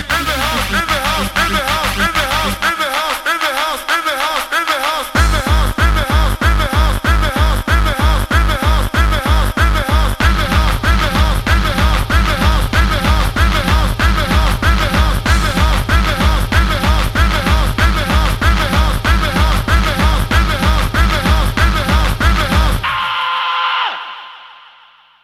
in the house, in